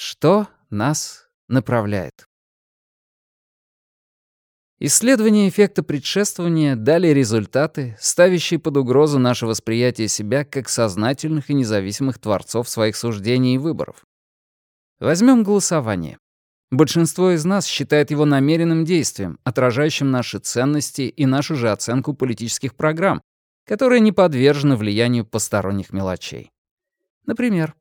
Что нас направляет? Исследования эффекта предшествования дали результаты, ставящие под угрозу наше восприятие себя как сознательных и независимых творцов своих суждений и выборов. Возьмем голосование. Большинство из нас считает его намеренным действием, отражающим наши ценности и нашу же оценку политических программ, которые не подвержены влиянию посторонних мелочей. Например,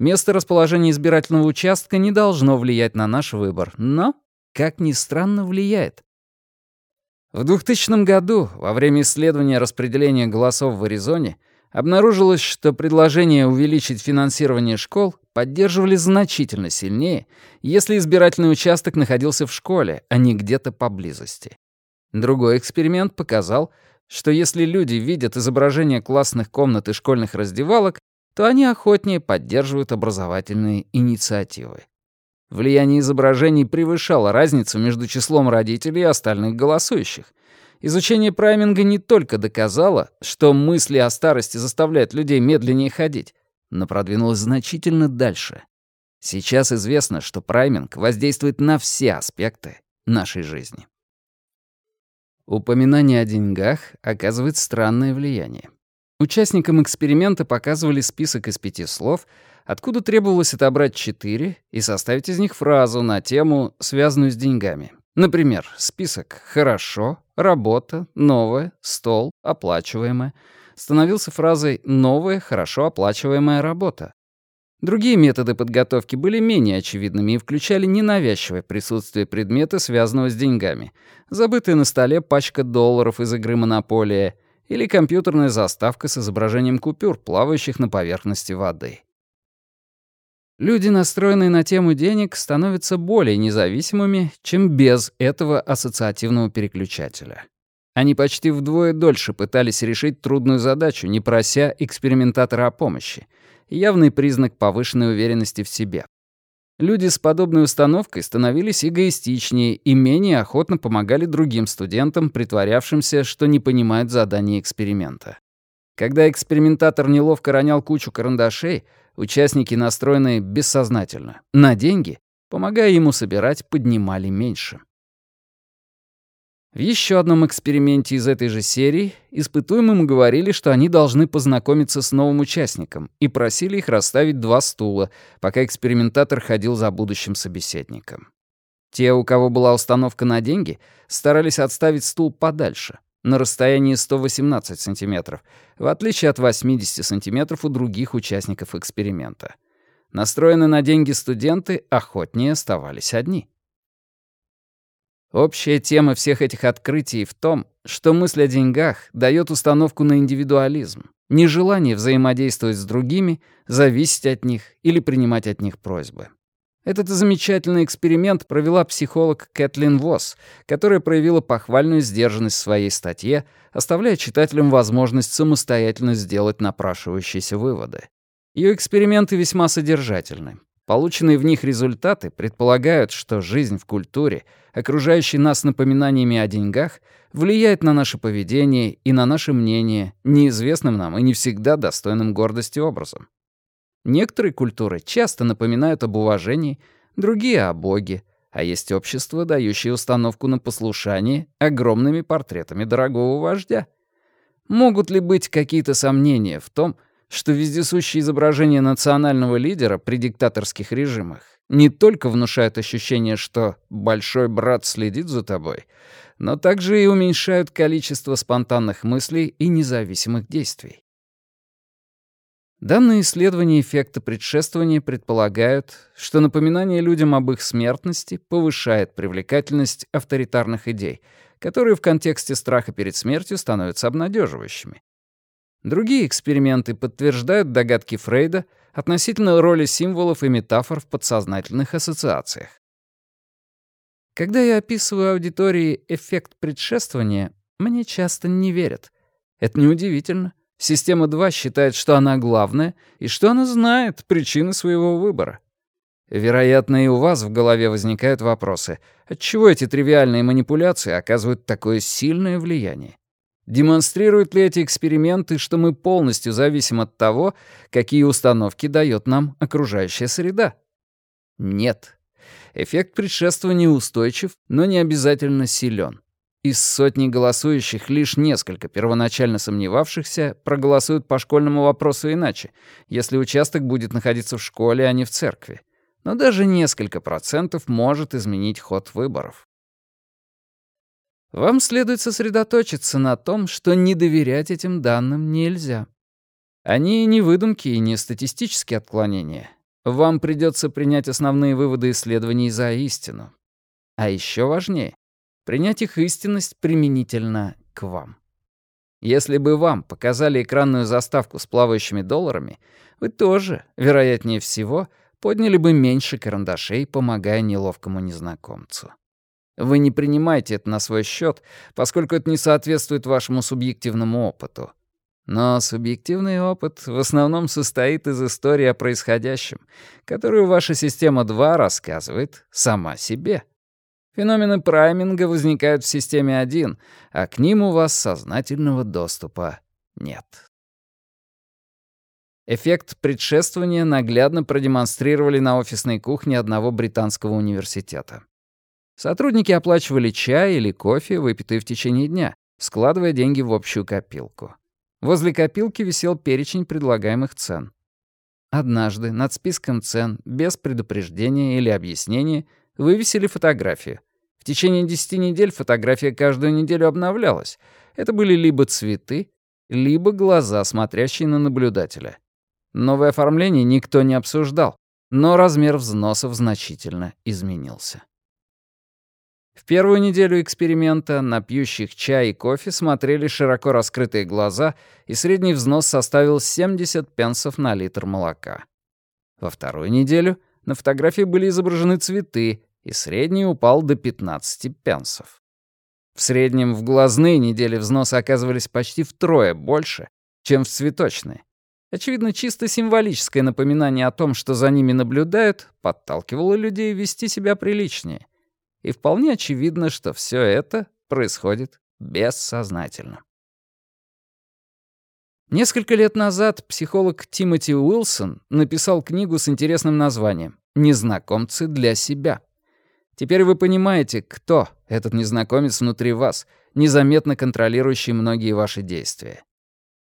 место расположения избирательного участка не должно влиять на наш выбор, но, как ни странно, влияет. В 2000 году, во время исследования распределения голосов в Аризоне, обнаружилось, что предложение увеличить финансирование школ поддерживали значительно сильнее, если избирательный участок находился в школе, а не где-то поблизости. Другой эксперимент показал, что если люди видят изображение классных комнат и школьных раздевалок, то они охотнее поддерживают образовательные инициативы. Влияние изображений превышало разницу между числом родителей и остальных голосующих. Изучение прайминга не только доказало, что мысли о старости заставляют людей медленнее ходить, но продвинулось значительно дальше. Сейчас известно, что прайминг воздействует на все аспекты нашей жизни. Упоминание о деньгах оказывает странное влияние. Участникам эксперимента показывали список из пяти слов — откуда требовалось отобрать четыре и составить из них фразу на тему, связанную с деньгами. Например, список «хорошо», «работа», «новое», «стол», «оплачиваемое» становился фразой «новая, хорошо оплачиваемая работа». Другие методы подготовки были менее очевидными и включали ненавязчивое присутствие предмета, связанного с деньгами, забытая на столе пачка долларов из игры «Монополия» или компьютерная заставка с изображением купюр, плавающих на поверхности воды. Люди, настроенные на тему денег, становятся более независимыми, чем без этого ассоциативного переключателя. Они почти вдвое дольше пытались решить трудную задачу, не прося экспериментатора о помощи. Явный признак повышенной уверенности в себе. Люди с подобной установкой становились эгоистичнее и менее охотно помогали другим студентам, притворявшимся, что не понимают задание эксперимента. Когда экспериментатор неловко ронял кучу карандашей, Участники, настроенные бессознательно, на деньги, помогая ему собирать, поднимали меньше. В еще одном эксперименте из этой же серии испытуемым говорили, что они должны познакомиться с новым участником, и просили их расставить два стула, пока экспериментатор ходил за будущим собеседником. Те, у кого была установка на деньги, старались отставить стул подальше — на расстоянии 118 сантиметров, в отличие от 80 сантиметров у других участников эксперимента. Настроенные на деньги студенты охотнее оставались одни. Общая тема всех этих открытий в том, что мысль о деньгах дает установку на индивидуализм, нежелание взаимодействовать с другими, зависеть от них или принимать от них просьбы. Этот замечательный эксперимент провела психолог Кэтлин Восс, которая проявила похвальную сдержанность в своей статье, оставляя читателям возможность самостоятельно сделать напрашивающиеся выводы. Ее эксперименты весьма содержательны. Полученные в них результаты предполагают, что жизнь в культуре, окружающая нас напоминаниями о деньгах, влияет на наше поведение и на наше мнение неизвестным нам и не всегда достойным гордости образом. Некоторые культуры часто напоминают об уважении, другие — о Боге, а есть общества, дающие установку на послушание огромными портретами дорогого вождя. Могут ли быть какие-то сомнения в том, что вездесущие изображения национального лидера при диктаторских режимах не только внушают ощущение, что «большой брат следит за тобой», но также и уменьшают количество спонтанных мыслей и независимых действий. Данные исследования эффекта предшествования предполагают, что напоминание людям об их смертности повышает привлекательность авторитарных идей, которые в контексте страха перед смертью становятся обнадеживающими. Другие эксперименты подтверждают догадки Фрейда относительно роли символов и метафор в подсознательных ассоциациях. Когда я описываю аудитории эффект предшествования, мне часто не верят. Это неудивительно. Система 2 считает, что она главная и что она знает причины своего выбора. Вероятно, и у вас в голове возникают вопросы, отчего эти тривиальные манипуляции оказывают такое сильное влияние? Демонстрируют ли эти эксперименты, что мы полностью зависим от того, какие установки дает нам окружающая среда? Нет. Эффект предшествования устойчив, но не обязательно силен. Из сотни голосующих лишь несколько первоначально сомневавшихся проголосуют по школьному вопросу иначе, если участок будет находиться в школе, а не в церкви. Но даже несколько процентов может изменить ход выборов. Вам следует сосредоточиться на том, что не доверять этим данным нельзя. Они не выдумки и не статистические отклонения. Вам придется принять основные выводы исследований за истину. А еще важнее принять их истинность применительно к вам. Если бы вам показали экранную заставку с плавающими долларами, вы тоже, вероятнее всего, подняли бы меньше карандашей, помогая неловкому незнакомцу. Вы не принимаете это на свой счет, поскольку это не соответствует вашему субъективному опыту. Но субъективный опыт в основном состоит из истории о происходящем, которую ваша система 2 рассказывает сама себе. Феномены прайминга возникают в системе 1, а к ним у вас сознательного доступа нет. Эффект предшествования наглядно продемонстрировали на офисной кухне одного британского университета. Сотрудники оплачивали чай или кофе, выпитые в течение дня, складывая деньги в общую копилку. Возле копилки висел перечень предлагаемых цен. Однажды над списком цен, без предупреждения или объяснения, вывесили фотографию. В течение 10 недель фотография каждую неделю обновлялась. Это были либо цветы, либо глаза, смотрящие на наблюдателя. Новое оформление никто не обсуждал, но размер взносов значительно изменился. В первую неделю эксперимента на пьющих чай и кофе смотрели широко раскрытые глаза, и средний взнос составил 70 пенсов на литр молока. Во вторую неделю на фотографии были изображены цветы, и средний упал до 15 пенсов. В среднем в глазные недели взносы оказывались почти втрое больше, чем в цветочные. Очевидно, чисто символическое напоминание о том, что за ними наблюдают, подталкивало людей вести себя приличнее. И вполне очевидно, что все это происходит бессознательно. Несколько лет назад психолог Тимоти Уилсон написал книгу с интересным названием «Незнакомцы для себя». Теперь вы понимаете, кто этот незнакомец внутри вас, незаметно контролирующий многие ваши действия.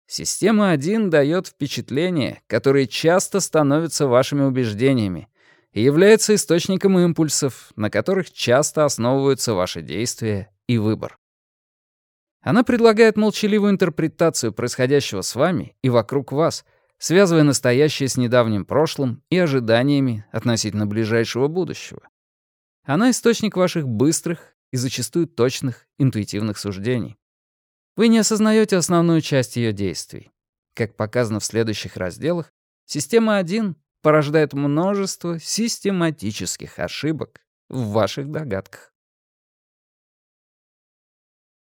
Система 1 дает впечатления, которые часто становятся вашими убеждениями, и является источником импульсов, на которых часто основываются ваши действия и выбор. Она предлагает молчаливую интерпретацию происходящего с вами и вокруг вас, связывая настоящее с недавним прошлым и ожиданиями относительно ближайшего будущего. Она источник ваших быстрых и зачастую точных интуитивных суждений. Вы не осознаете основную часть ее действий. Как показано в следующих разделах, система 1 порождает множество систематических ошибок в ваших догадках.